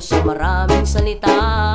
sa maraming salita.